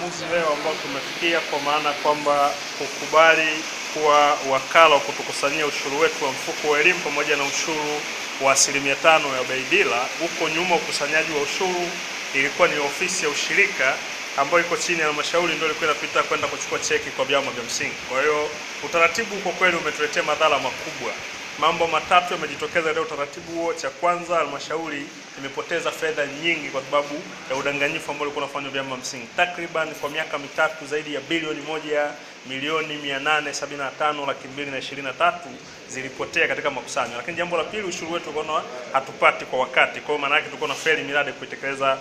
uamuzi leo ambao tumefikia, kwa maana kwamba kukubali kuwa wakala wa kutukusanyia ushuru wetu wa mfuko wa elimu pamoja na ushuru wa asilimia tano ya Baidila. Huko nyuma ukusanyaji wa ushuru ilikuwa ni ofisi ya ushirika ambayo iko chini ya halmashauri, ndio ilikuwa inapita kwenda kuchukua cheki kwa vyama vya msingi. Kwa hiyo utaratibu kwa kweli umetuletea madhara makubwa. Mambo matatu yamejitokeza leo utaratibu huo. Cha kwanza, halmashauri imepoteza fedha nyingi kwa sababu ya udanganyifu ambao ulikuwa unafanywa vyama msingi. Takriban kwa miaka mitatu zaidi ya bilioni moja milioni mia nane sabini na tano laki mbili na ishirini na tatu zilipotea katika makusanyo. Lakini jambo la pili, ushuru wetu ukaona hatupati kwa wakati, kwa hiyo maana yake tulikuwa na feli miradi kuitekeleza